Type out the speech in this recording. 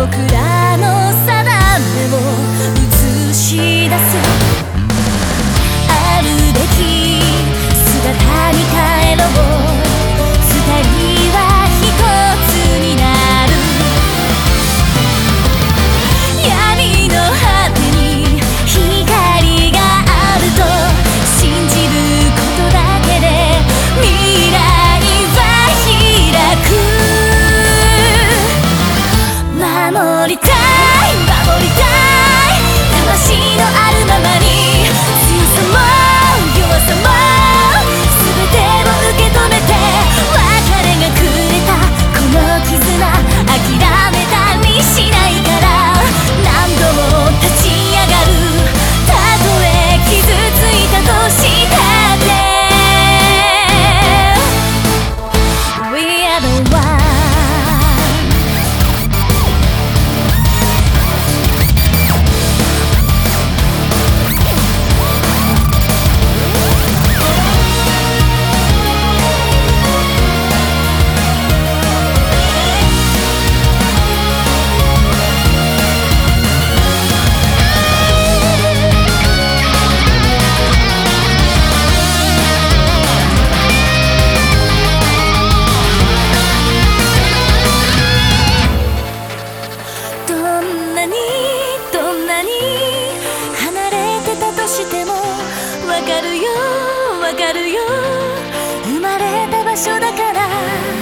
僕らの定めを映し出す守りたい。守りたい。魂のあるままに強さも弱さもなに離れてたとしてもわかるよわかるよ。生まれた場所だから。